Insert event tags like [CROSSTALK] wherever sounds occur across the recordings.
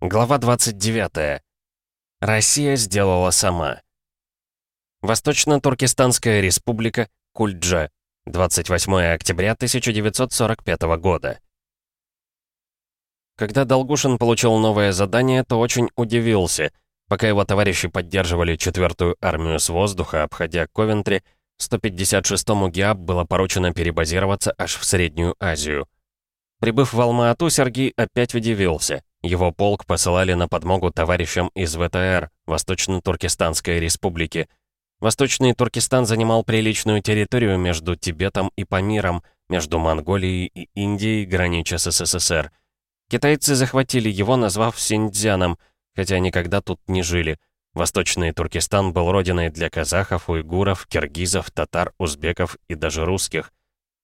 Глава 29. Россия сделала сама. Восточно-Туркестанская республика, Кульджа. 28 октября 1945 года. Когда Долгушин получил новое задание, то очень удивился. Пока его товарищи поддерживали четвертую армию с воздуха, обходя Ковентри, 156-му ГИАБ было поручено перебазироваться аж в Среднюю Азию. Прибыв в Алма-Ату, Сергей опять удивился. Его полк посылали на подмогу товарищам из ВТР, Восточно-Туркестанской республики. Восточный Туркестан занимал приличную территорию между Тибетом и Памиром, между Монголией и Индией, гранича с СССР. Китайцы захватили его, назвав Синьцзяном, хотя никогда тут не жили. Восточный Туркестан был родиной для казахов, уйгуров, киргизов, татар, узбеков и даже русских.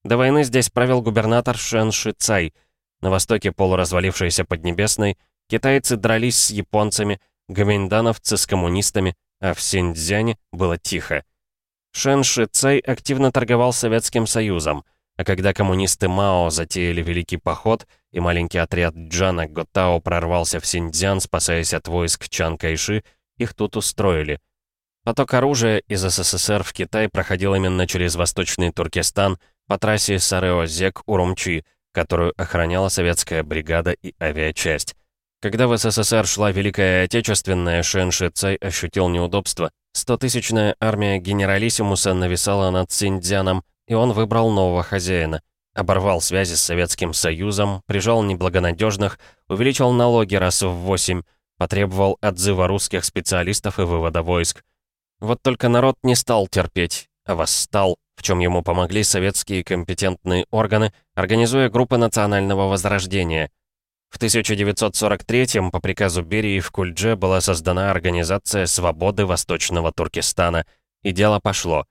До войны здесь правил губернатор Шен Шицай – на востоке полуразвалившейся Поднебесной китайцы дрались с японцами, гоминдановцы с коммунистами, а в Синьцзяне было тихо. Шэн Ши Цай активно торговал Советским Союзом, а когда коммунисты Мао затеяли Великий Поход и маленький отряд Джана Готао прорвался в Синьцзян, спасаясь от войск Чан Кайши, их тут устроили. Поток оружия из СССР в Китай проходил именно через Восточный Туркестан по трассе Сарео-Зек-Урумчи, которую охраняла советская бригада и авиачасть. Когда в СССР шла Великая Отечественная, Шен Ши Цай ощутил неудобство. Стотысячная армия генералиссимуса нависала над Синьцзяном, и он выбрал нового хозяина. Оборвал связи с Советским Союзом, прижал неблагонадежных, увеличил налоги раз в восемь, потребовал отзыва русских специалистов и вывода войск. Вот только народ не стал терпеть, а восстал, в чем ему помогли советские компетентные органы, организуя группы национального возрождения. В 1943-м по приказу Берии в Кульдже была создана Организация свободы Восточного Туркестана, и дело пошло.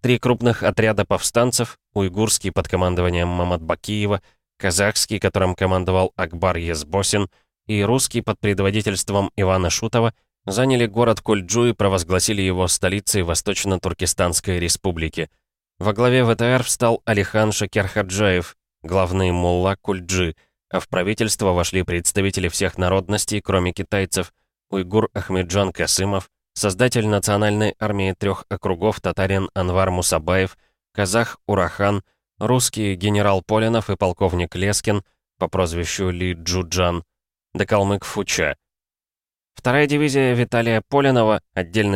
Три крупных отряда повстанцев, уйгурский под командованием Мамадбакиева, казахский, которым командовал Акбар Езбосин, и русский под предводительством Ивана Шутова, заняли город Кульджу и провозгласили его столицей Восточно-Туркестанской республики – во главе ВТР встал Алихан Шакерхаджаев, главный мулла Кульджи, а в правительство вошли представители всех народностей, кроме китайцев, уйгур Ахмеджан Касымов, создатель национальной армии трех округов татарин Анвар Мусабаев, казах Урахан, русский генерал Полинов и полковник Лескин по прозвищу Ли Джуджан, да калмык Фуча. Вторая дивизия Виталия Полинова,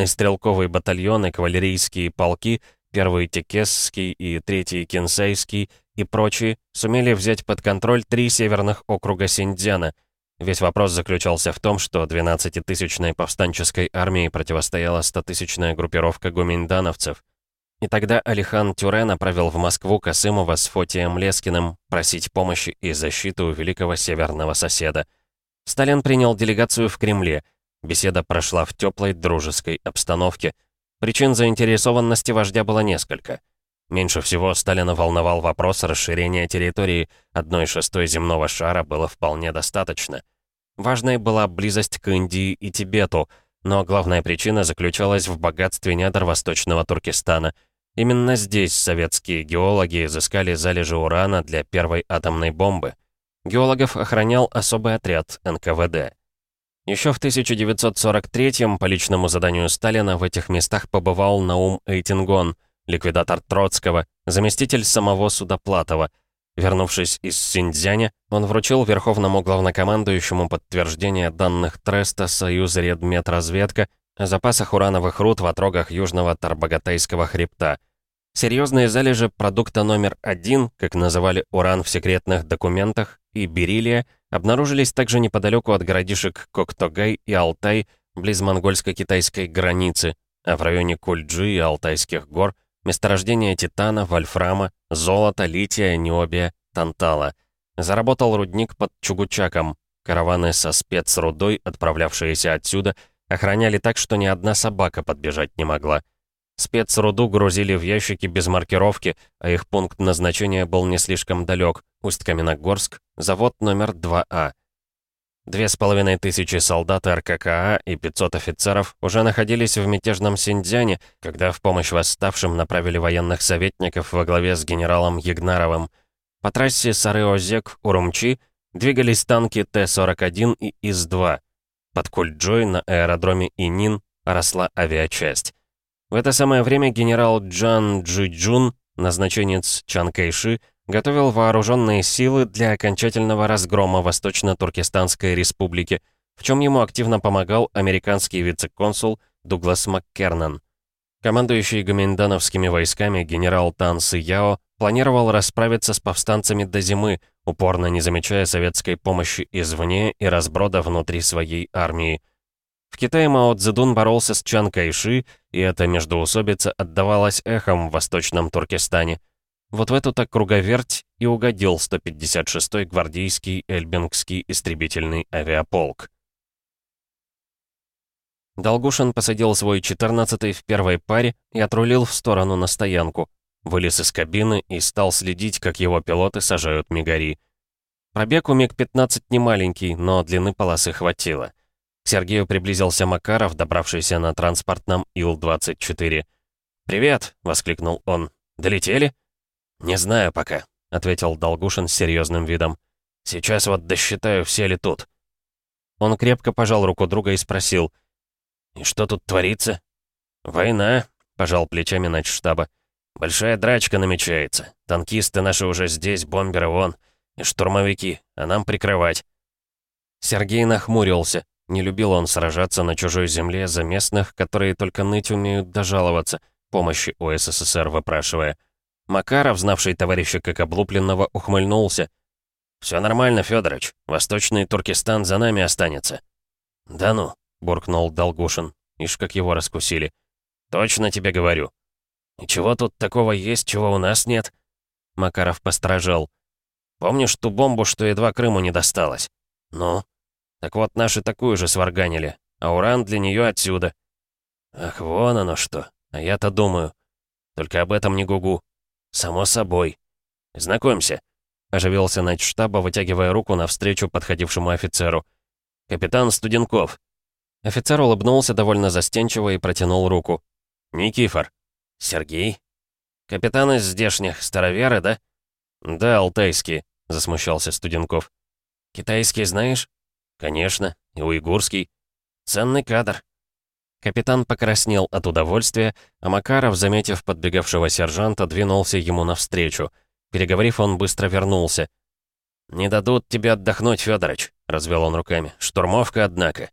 стрелковый батальон и кавалерийские полки — первый Текесский и третий Кенсейский и прочие, сумели взять под контроль три северных округа Синдзяна. Весь вопрос заключался в том, что 12-тысячной повстанческой армии противостояла 100-тысячная группировка гуминдановцев. И тогда Алихан Тюре направил в Москву Касымова с Фотием Лескиным просить помощи и защиты у великого северного соседа. Сталин принял делегацию в Кремле. Беседа прошла в теплой дружеской обстановке – Причин заинтересованности вождя было несколько. Меньше всего Сталина волновал вопрос расширения территории, одной шестой земного шара было вполне достаточно. Важной была близость к Индии и Тибету, но главная причина заключалась в богатстве недр Восточного Туркестана. Именно здесь советские геологи изыскали залежи урана для первой атомной бомбы. Геологов охранял особый отряд НКВД. Еще в 1943-м по личному заданию Сталина в этих местах побывал Наум Эйтингон, ликвидатор Троцкого, заместитель самого Судоплатова. Вернувшись из Синьцзяня, он вручил верховному главнокомандующему подтверждение данных Треста «Союз Редметрразведка» о запасах урановых руд в отрогах Южного Тарбагатайского хребта. Серьезные залежи продукта номер один, как называли уран в секретных документах, и бериллия обнаружились также неподалеку от городишек Коктогай и Алтай, близ монгольско-китайской границы, а в районе Кульджи и Алтайских гор месторождения титана, вольфрама, золота, лития, необия, тантала. Заработал рудник под Чугучаком. Караваны со спецрудой, отправлявшиеся отсюда, охраняли так, что ни одна собака подбежать не могла. Спецруду грузили в ящики без маркировки, а их пункт назначения был не слишком далек. Усть-Каменогорск, завод номер 2А. Две с половиной тысячи солдат РККА и 500 офицеров уже находились в мятежном Синьцзяне, когда в помощь восставшим направили военных советников во главе с генералом Ягнаровым. По трассе Сары-Озек-Урумчи двигались танки Т-41 и ИС-2. Под Кульджой на аэродроме Инин росла авиачасть. В это самое время генерал Джан Джуджун, назначенец Чан Кайши, готовил вооруженные силы для окончательного разгрома Восточно-Туркестанской республики, в чем ему активно помогал американский вице-консул Дуглас МакКернан. Командующий гоминдановскими войсками генерал Тан Яо планировал расправиться с повстанцами до зимы, упорно не замечая советской помощи извне и разброда внутри своей армии. В Китае Мао Цзэдун боролся с Чан Кайши, и эта междоусобица отдавалась эхом в Восточном Туркестане. Вот в эту-то круговерть и угодил 156-й гвардейский Эльбингский истребительный авиаполк. Долгушин посадил свой 14-й в первой паре и отрулил в сторону на стоянку. Вылез из кабины и стал следить, как его пилоты сажают мигари. Пробег у МиГ-15 не маленький, но длины полосы хватило. К Сергею приблизился Макаров, добравшийся на транспортном Ил-24. «Привет!» — воскликнул он. «Долетели?» «Не знаю пока», — ответил Долгушин с серьезным видом. «Сейчас вот досчитаю, все ли тут». Он крепко пожал руку друга и спросил — «И что тут творится?» «Война», — пожал плечами начштаба. «Большая драчка намечается. Танкисты наши уже здесь, бомберы вон. И штурмовики, а нам прикрывать». Сергей нахмурился. Не любил он сражаться на чужой земле за местных, которые только ныть умеют дожаловаться, помощи у СССР выпрашивая. Макаров, знавший товарища как облупленного, ухмыльнулся. «Все нормально, Федорович. Восточный Туркестан за нами останется». «Да ну», — буркнул Долгушин. Ишь, как его раскусили. «Точно тебе говорю». «И чего тут такого есть, чего у нас нет?» Макаров постражал. «Помнишь ту бомбу, что едва Крыму не досталось?» «Ну?» «Так вот, наши такую же сварганили, а уран для нее отсюда». «Ах, вон оно что. А я-то думаю. Только об этом не гугу. Само собой. Знакомься». Оживился штаба, вытягивая руку навстречу подходившему офицеру. «Капитан Студенков, Офицер улыбнулся довольно застенчиво и протянул руку. «Никифор». «Сергей?» «Капитан из здешних, староверы, да?» «Да, алтайские», — засмущался Студенков. «Китайский знаешь?» «Конечно. И уйгурский». «Ценный кадр». Капитан покраснел от удовольствия, а Макаров, заметив подбегавшего сержанта, двинулся ему навстречу. Переговорив, он быстро вернулся. «Не дадут тебе отдохнуть, Федорович», — развел он руками. «Штурмовка, однако».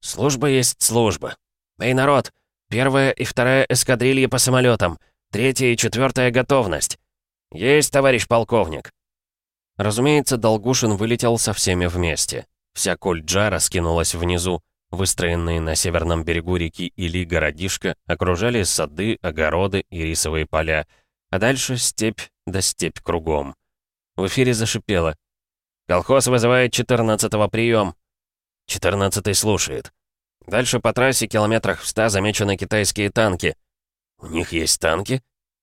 «Служба есть служба. Эй, народ, первая и вторая эскадрильи по самолетам, третья и четвертая готовность. Есть, товарищ полковник». Разумеется, Долгушин вылетел со всеми вместе. Вся Кульджа раскинулась внизу. Выстроенные на северном берегу реки Или городишко окружали сады, огороды и рисовые поля. А дальше степь да степь кругом. В эфире зашипело. «Колхоз вызывает 14-го прием. Четырнадцатый слушает. Дальше по трассе километрах в ста замечены китайские танки. У них есть танки?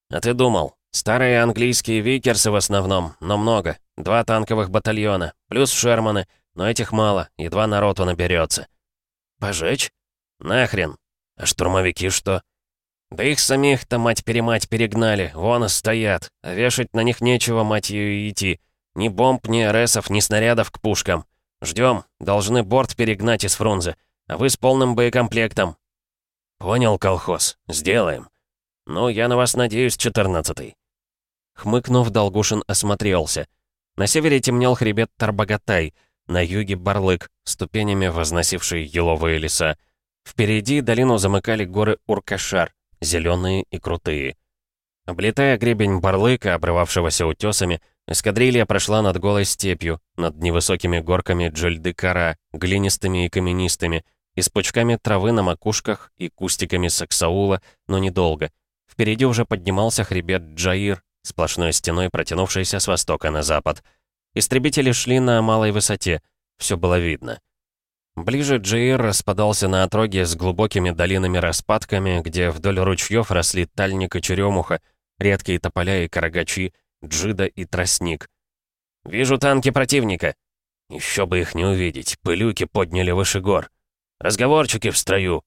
А ты думал? Старые английские викерсы в основном, но много. Два танковых батальона, плюс Шерманы, но этих мало, едва народу наберется. Пожечь? Нахрен. А штурмовики что? Да их самих-то мать-перемать перегнали, вон и стоят. А вешать на них нечего, мать ее, идти. Ни бомб, ни РСов, ни снарядов к пушкам. Ждем. Должны борт перегнать из Фрунзе. А вы с полным боекомплектом». «Понял, колхоз. Сделаем. Ну, я на вас надеюсь, четырнадцатый». Хмыкнув, Долгушин осмотрелся. На севере темнел хребет Тарбагатай, на юге Барлык, ступенями возносивший еловые леса. Впереди долину замыкали горы Уркашар, зеленые и крутые. Облетая гребень Барлыка, обрывавшегося утесами, Эскадрилья прошла над голой степью, над невысокими горками Джельды-Кара, глинистыми и каменистыми, и с пучками травы на макушках и кустиками саксаула, но недолго. Впереди уже поднимался хребет Джаир, сплошной стеной протянувшейся с востока на запад. Истребители шли на малой высоте, все было видно. Ближе Джаир распадался на отроге с глубокими долинами-распадками, где вдоль ручьев росли тальник и черемуха, редкие тополя и карагачи, джида и тростник. «Вижу танки противника!» «Еще бы их не увидеть, пылюки подняли выше гор. Разговорчики в строю!»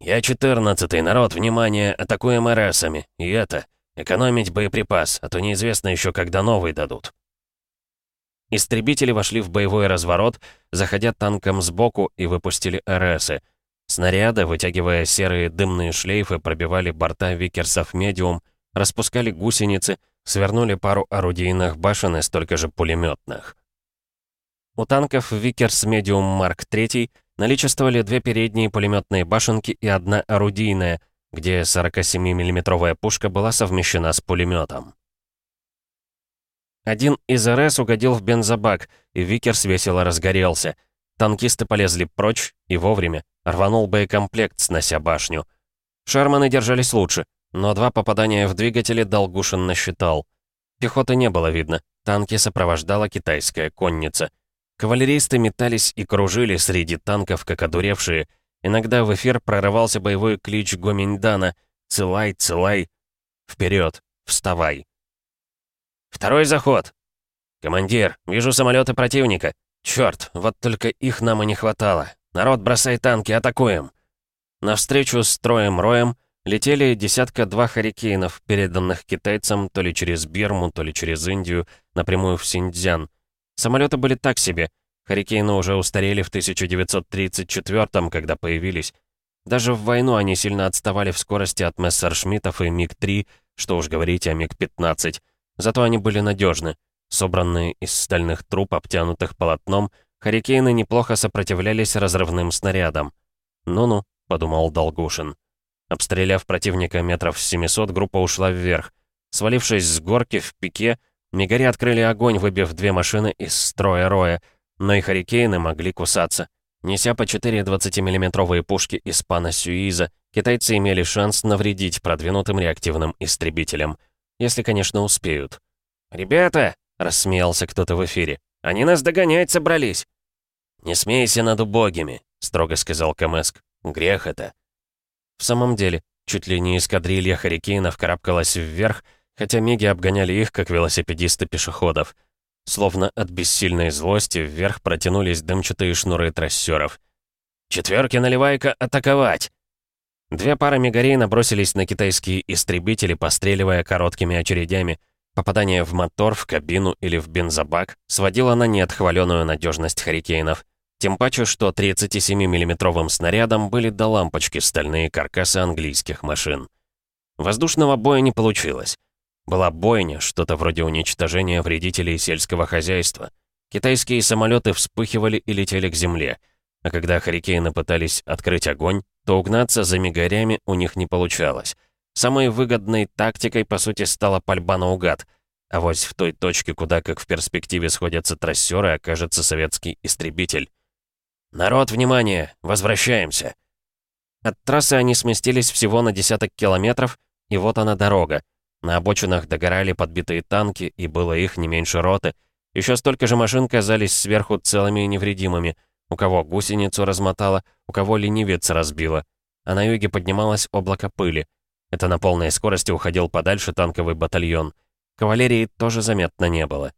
«Я четырнадцатый, народ, внимание, атакуем РСами, и это, экономить боеприпас, а то неизвестно еще, когда новый дадут». Истребители вошли в боевой разворот, заходя танком сбоку и выпустили РСы. Снаряды, вытягивая серые дымные шлейфы, пробивали борта викерсов «Медиум», распускали гусеницы, свернули пару орудийных башен и столько же пулеметных. У танков «Викерс Медиум Марк III» наличествовали две передние пулеметные башенки и одна орудийная, где 47 миллиметровая пушка была совмещена с пулеметом. Один из РС угодил в бензобак, и Викерс весело разгорелся. Танкисты полезли прочь, и вовремя рванул боекомплект, снося башню. Шерманы держались лучше, но два попадания в двигатели Долгушин насчитал. Пехоты не было видно, танки сопровождала китайская конница. Кавалеристы метались и кружили среди танков, как одуревшие. Иногда в эфир прорывался боевой клич Гоминьдана «Целай, целай!» «Вперед! Вставай!» «Второй заход!» «Командир, вижу самолеты противника. Черт, вот только их нам и не хватало. Народ, бросай танки, атакуем!» Навстречу с троем-роем летели десятка-два харикейнов, переданных китайцам то ли через Бирму, то ли через Индию, напрямую в Синьцзян. Самолеты были так себе. Харикейны уже устарели в 1934 когда появились. Даже в войну они сильно отставали в скорости от Мессершмиттов и МиГ-3, что уж говорить о МиГ-15. Зато они были надежны. Собранные из стальных труб, обтянутых полотном, Харикейны неплохо сопротивлялись разрывным снарядам. «Ну-ну», — подумал Долгушин. Обстреляв противника метров с 700, группа ушла вверх. Свалившись с горки в пике, Мигари открыли огонь, выбив две машины из строя роя, но и Харикейны могли кусаться. Неся по 4 20-миллиметровые пушки из пана Сюиза, китайцы имели шанс навредить продвинутым реактивным истребителям. Если, конечно, успеют. «Ребята!» — рассмеялся кто-то в эфире. «Они нас догонять собрались!» «Не смейся над убогими», — строго сказал Камеск. «Грех это». В самом деле, чуть ли не эскадрилья Харикейнов карабкалась вверх, хотя миги обгоняли их, как велосипедисты пешеходов. Словно от бессильной злости вверх протянулись дымчатые шнуры трассеров. «Четверки наливайка атаковать!» Две пары мигарей набросились на китайские истребители, постреливая короткими очередями. Попадание в мотор, в кабину или в бензобак сводило на нет хваленую надежность харикейнов. Тем паче, что 37 миллиметровым снарядом были до лампочки стальные каркасы английских машин. Воздушного боя не получилось. Была бойня, что-то вроде уничтожения вредителей сельского хозяйства. Китайские самолеты вспыхивали и летели к земле. А когда Харикейны пытались открыть огонь, то угнаться за мигарями у них не получалось. Самой выгодной тактикой, по сути, стала пальба наугад. А вот в той точке, куда, как в перспективе, сходятся трассеры, окажется советский истребитель. «Народ, внимание! Возвращаемся!» От трассы они сместились всего на десяток километров, и вот она дорога. На обочинах догорали подбитые танки, и было их не меньше роты. Еще столько же машин казались сверху целыми и невредимыми. У кого гусеницу размотало, у кого ленивец разбило. А на юге поднималось облако пыли. Это на полной скорости уходил подальше танковый батальон. Кавалерии тоже заметно не было.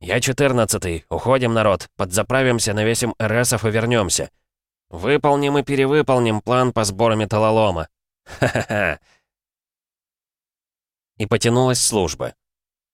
«Я четырнадцатый. Уходим, народ. Подзаправимся, навесим РСов и вернемся. Выполним и перевыполним план по сбору металлолома. [LAUGHS] Ха-ха-ха!» И потянулась служба.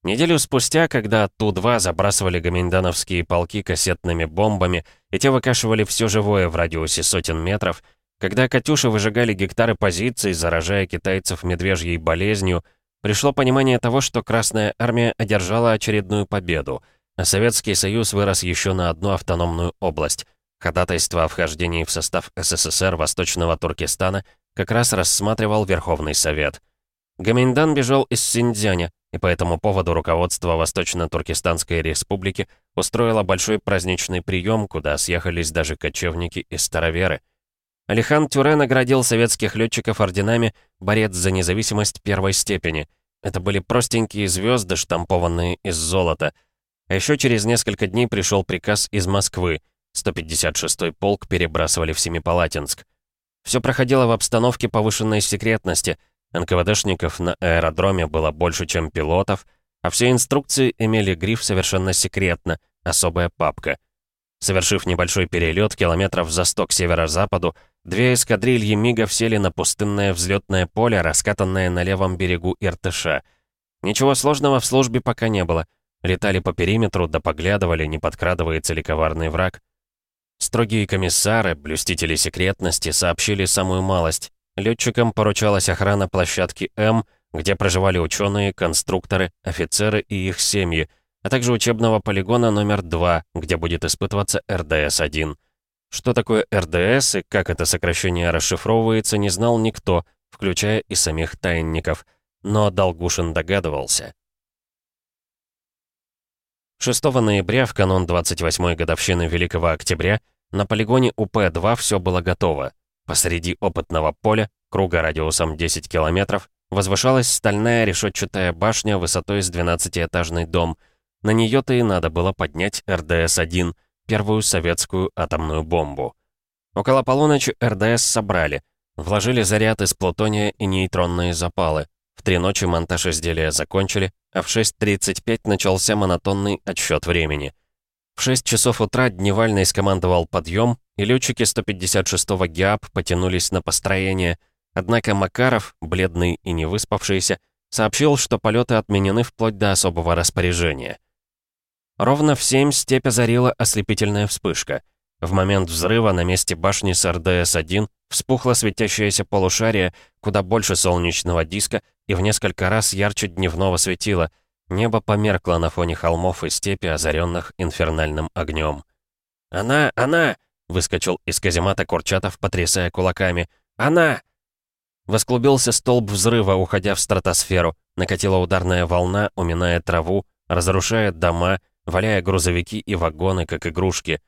Неделю спустя, когда Ту-2 забрасывали гоминдановские полки кассетными бомбами, и те выкашивали все живое в радиусе сотен метров, когда «Катюши» выжигали гектары позиций, заражая китайцев медвежьей болезнью, пришло понимание того, что Красная Армия одержала очередную победу, а Советский Союз вырос еще на одну автономную область. Ходатайство о вхождении в состав СССР Восточного Туркестана как раз рассматривал Верховный Совет – Гаминдан бежал из Синьцзяня, и по этому поводу руководство Восточно-Туркестанской республики устроило большой праздничный прием, куда съехались даже кочевники и староверы. Алихан Тюре наградил советских летчиков орденами «Борец за независимость первой степени». Это были простенькие звезды, штампованные из золота. А еще через несколько дней пришел приказ из Москвы. 156-й полк перебрасывали в Семипалатинск. Все проходило в обстановке повышенной секретности — НКВДшников на аэродроме было больше, чем пилотов, а все инструкции имели гриф «Совершенно секретно», особая папка. Совершив небольшой перелет километров за сто к северо-западу, две эскадрильи мигов сели на пустынное взлетное поле, раскатанное на левом берегу Иртыша. Ничего сложного в службе пока не было. Летали по периметру, да поглядывали, не подкрадывается ли коварный враг. Строгие комиссары, блюстители секретности, сообщили самую малость. Летчикам поручалась охрана площадки М, где проживали ученые, конструкторы, офицеры и их семьи, а также учебного полигона номер 2, где будет испытываться РДС-1. Что такое РДС и как это сокращение расшифровывается, не знал никто, включая и самих тайнников, но Долгушин догадывался. 6 ноября, в канун 28-й годовщины Великого Октября, на полигоне УП-2 все было готово. Посреди опытного поля, круга радиусом 10 километров, возвышалась стальная решетчатая башня высотой с 12-этажный дом. На нее-то и надо было поднять РДС-1, первую советскую атомную бомбу. Около полуночи РДС собрали, вложили заряд из плутония и нейтронные запалы. В три ночи монтаж изделия закончили, а в 6.35 начался монотонный отсчет времени. В 6 часов утра Дневальный скомандовал подъем, и летчики 156-го ГИАП потянулись на построение, однако Макаров, бледный и не выспавшийся, сообщил, что полеты отменены вплоть до особого распоряжения. Ровно в 7 степь озарила ослепительная вспышка. В момент взрыва на месте башни с РДС-1 вспухло светящееся полушарие, куда больше солнечного диска и в несколько раз ярче дневного светила. Небо померкло на фоне холмов и степи, озаренных инфернальным огнем. «Она! Она!» — выскочил из каземата Курчатов, потрясая кулаками. «Она!» Восклубился столб взрыва, уходя в стратосферу. Накатила ударная волна, уминая траву, разрушая дома, валяя грузовики и вагоны, как игрушки.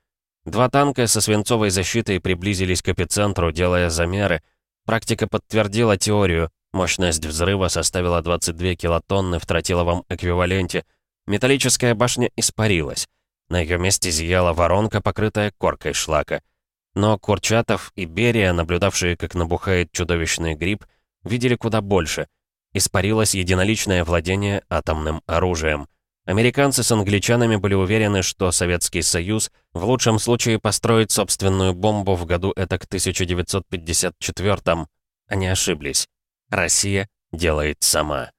Два танка со свинцовой защитой приблизились к эпицентру, делая замеры. Практика подтвердила теорию. Мощность взрыва составила 22 килотонны в тротиловом эквиваленте. Металлическая башня испарилась. На ее месте зияла воронка, покрытая коркой шлака. Но Курчатов и Берия, наблюдавшие, как набухает чудовищный гриб, видели куда больше. Испарилось единоличное владение атомным оружием. Американцы с англичанами были уверены, что Советский Союз в лучшем случае построит собственную бомбу в году это к 1954 -м. Они ошиблись. Россия делает сама.